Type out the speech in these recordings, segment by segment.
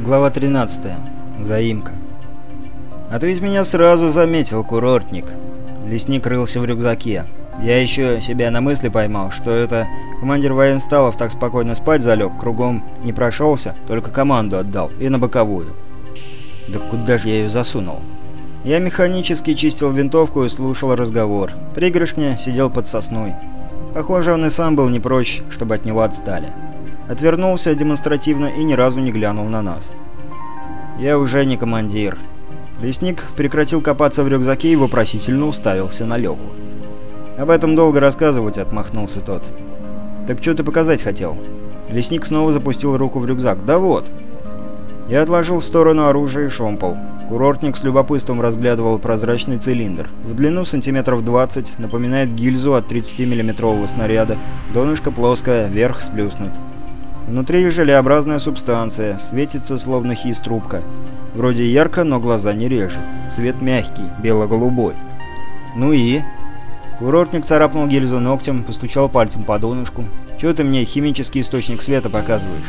Глава 13. Заимка. А ты из меня сразу заметил, курортник. Лесник рылся в рюкзаке. Я еще себя на мысли поймал, что это командир военсталов так спокойно спать залег, кругом не прошелся, только команду отдал, и на боковую. Да куда же я ее засунул? Я механически чистил винтовку и слушал разговор. Пригоршня сидел под сосной. Похоже, он и сам был не прочь, чтобы от него отстали. Отвернулся демонстративно и ни разу не глянул на нас. «Я уже не командир». Лесник прекратил копаться в рюкзаке и вопросительно уставился на Леху. «Об этом долго рассказывать», — отмахнулся тот. «Так что ты показать хотел?» Лесник снова запустил руку в рюкзак. «Да вот». Я отложил в сторону оружие и шомпол. Курортник с любопытством разглядывал прозрачный цилиндр. В длину сантиметров 20, напоминает гильзу от 30 миллиметрового снаряда. Донышко плоское, верх сплюснут. Внутри желеобразная субстанция, светится словно хиз-трубка. Вроде ярко, но глаза не режет. Цвет мягкий, бело-голубой. Ну и... Курортник царапнул гильзу ногтем, постучал пальцем по донышку. «Чего ты мне химический источник света показываешь?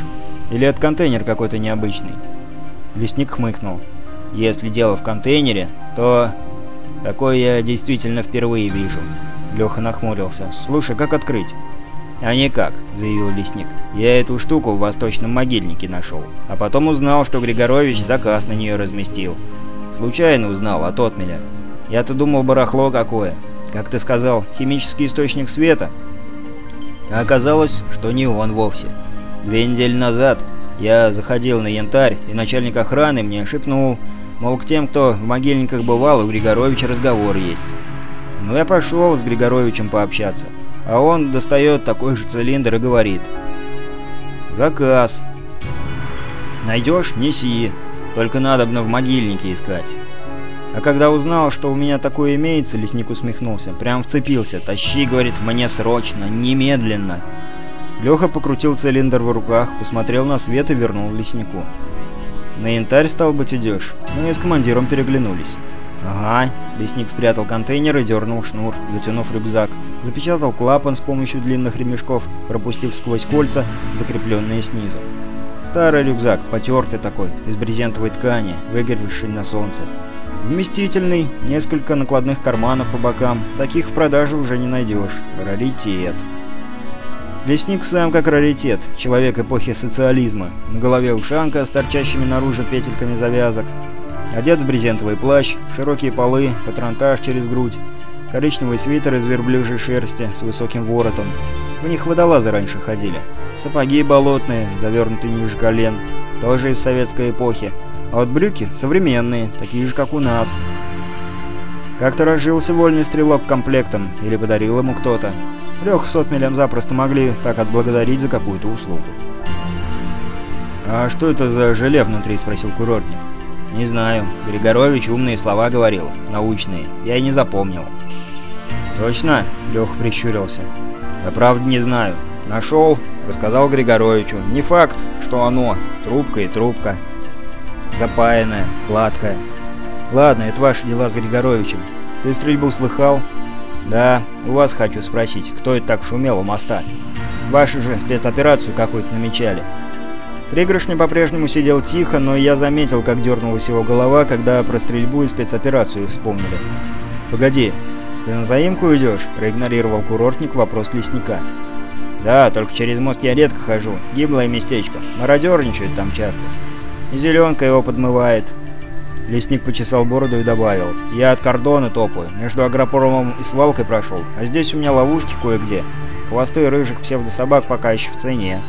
Или это контейнер какой-то необычный?» Лесник хмыкнул. «Если дело в контейнере, то... Такое я действительно впервые вижу». Леха нахмурился. «Слушай, как открыть?» «А никак», — заявил лесник. «Я эту штуку в восточном могильнике нашел. А потом узнал, что Григорович заказ на нее разместил. Случайно узнал от отмеля. Я-то думал, барахло какое. Как ты сказал, химический источник света. А оказалось, что не он вовсе. Две недели назад я заходил на янтарь, и начальник охраны мне шепнул, мол, к тем, кто в могильниках бывал, у Григоровича разговор есть. Ну, я пошел с Григоровичем пообщаться. А он достает такой же цилиндр и говорит. «Заказ. Найдешь? Неси. Только надо бы в могильнике искать». А когда узнал, что у меня такое имеется, лесник усмехнулся. Прям вцепился. «Тащи, — говорит, — мне срочно, немедленно». Леха покрутил цилиндр в руках, посмотрел на свет и вернул леснику. «На янтарь, стал быть, идешь?» Мы с командиром переглянулись. «Ага». Лесник спрятал контейнер и дернул шнур, затянув рюкзак. Запечатал клапан с помощью длинных ремешков, пропустив сквозь кольца, закрепленные снизу. Старый рюкзак, потертый такой, из брезентовой ткани, выгоревший на солнце. Вместительный, несколько накладных карманов по бокам. Таких в продаже уже не найдешь. Раритет. Лесник сам как раритет, человек эпохи социализма. На голове ушанка с торчащими наружу петельками завязок. Одет в брезентовый плащ, широкие полы, патронтаж через грудь, коричневый свитер из верблюжьей шерсти с высоким воротом. В них водолазы раньше ходили. Сапоги болотные, завернутые ниже колен, тоже из советской эпохи. А вот брюки современные, такие же, как у нас. Как-то разжился вольный стрелок комплектом, или подарил ему кто-то. Лех с отмелем запросто могли так отблагодарить за какую-то услугу. «А что это за желе внутри?» – спросил курортник. «Не знаю. Григорович умные слова говорил. Научные. Я и не запомнил». «Точно?» — Леха прищурился. «Да правда не знаю. Нашел, рассказал Григоровичу. Не факт, что оно. Трубка и трубка. Запаянная, гладкая. Ладно, это ваши дела с Григоровичем. Ты стрельбу слыхал?» «Да, у вас хочу спросить, кто это так шумел у моста? Ваши же спецоперацию какую-то намечали». Пригоршня по-прежнему сидел тихо, но я заметил, как дернулась его голова, когда про стрельбу и спецоперацию вспомнили. «Погоди, ты на заимку идешь?» – проигнорировал курортник вопрос лесника. «Да, только через мост я редко хожу. Гиблое местечко. Мародерничают там часто. И зеленка его подмывает». Лесник почесал бороду и добавил. «Я от кордона топаю. Между агропромом и свалкой прошел. А здесь у меня ловушки кое-где. Хвосты рыжих псевдособак пока еще в цене».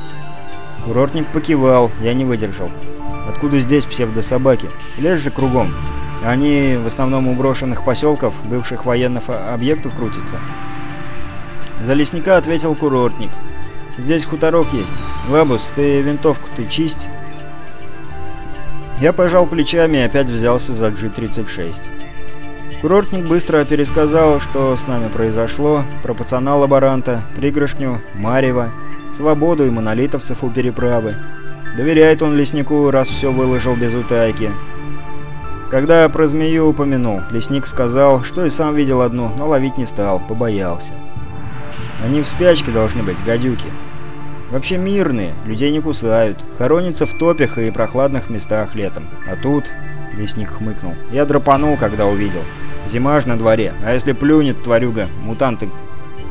Курортник покивал, я не выдержал. Откуда здесь псевдособаки? Лес же кругом. Они в основном у брошенных поселков, бывших военных объектов крутятся. За лесника ответил курортник. Здесь хуторок есть. Лабус, ты винтовку ты чисть? Я пожал плечами и опять взялся за G-36. Курортник быстро пересказал, что с нами произошло, про пацана-лаборанта, пригоршню, Марева, свободу и монолитовцев у переправы. Доверяет он леснику, раз все выложил без утайки. Когда я про змею упомянул, лесник сказал, что и сам видел одну, но ловить не стал, побоялся. Они в спячке должны быть, гадюки. Вообще мирные, людей не кусают, хоронятся в топях и прохладных местах летом. А тут...» — лесник хмыкнул. «Я драпанул, когда увидел. Зима ж на дворе, а если плюнет тварюга, мутанты...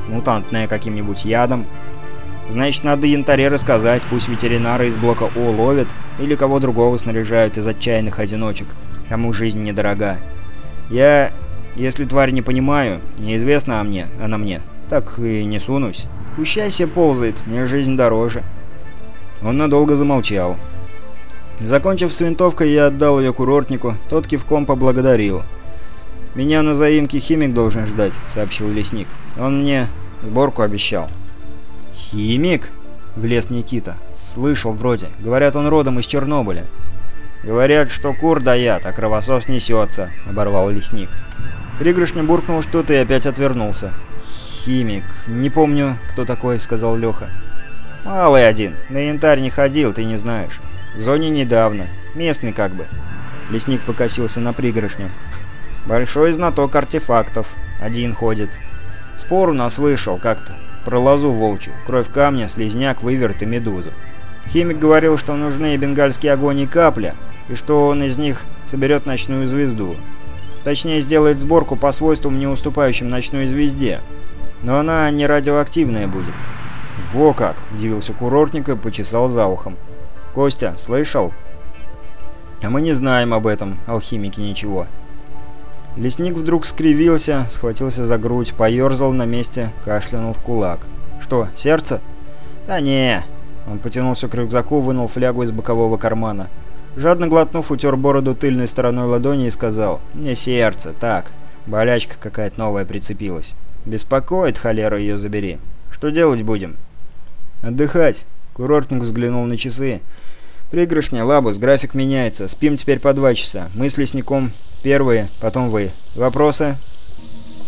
мутантная каким-нибудь ядом...» Значит, надо янтаре рассказать, пусть ветеринары из блока О ловят, или кого другого снаряжают из отчаянных одиночек, кому жизнь недорога. Я, если тварь не понимаю, неизвестно о мне, она мне, так и не сунусь. Себе ползает, мне жизнь дороже. Он надолго замолчал. Закончив с винтовкой, я отдал ее курортнику, тот кивком поблагодарил. «Меня на заимке химик должен ждать», — сообщил лесник. «Он мне сборку обещал». «Химик?» — влез Никита. «Слышал вроде. Говорят, он родом из Чернобыля». «Говорят, что кур даят, а кровосос несется», — оборвал лесник. Пригоршня буркнул что-то и опять отвернулся. «Химик. Не помню, кто такой», — сказал Леха. «Малый один. На янтарь не ходил, ты не знаешь. В зоне недавно. Местный как бы». Лесник покосился на пригоршню. «Большой знаток артефактов. Один ходит. Спор у нас вышел как-то. Про лозу волчью, кровь камня, слизняк, выверт и медузу. Химик говорил, что нужны бенгальский огонь и капля, и что он из них соберет ночную звезду. Точнее, сделает сборку по свойствам, не уступающим ночной звезде. Но она не радиоактивная будет. «Во как!» – удивился курортник и почесал за ухом. «Костя, слышал?» «А мы не знаем об этом, алхимики, ничего». Лесник вдруг скривился, схватился за грудь, поерзал на месте, кашлянул в кулак. «Что, сердце?» «Да не». Он потянулся к рюкзаку, вынул флягу из бокового кармана. Жадно глотнув, утер бороду тыльной стороной ладони и сказал «Не сердце, так, болячка какая-то новая прицепилась. Беспокоит, холера ее забери. Что делать будем?» «Отдыхать». Курортник взглянул на часы. «Пригоршня, лабус, график меняется. Спим теперь по два часа. Мы с лесником Первые, потом вы. Вопросы?»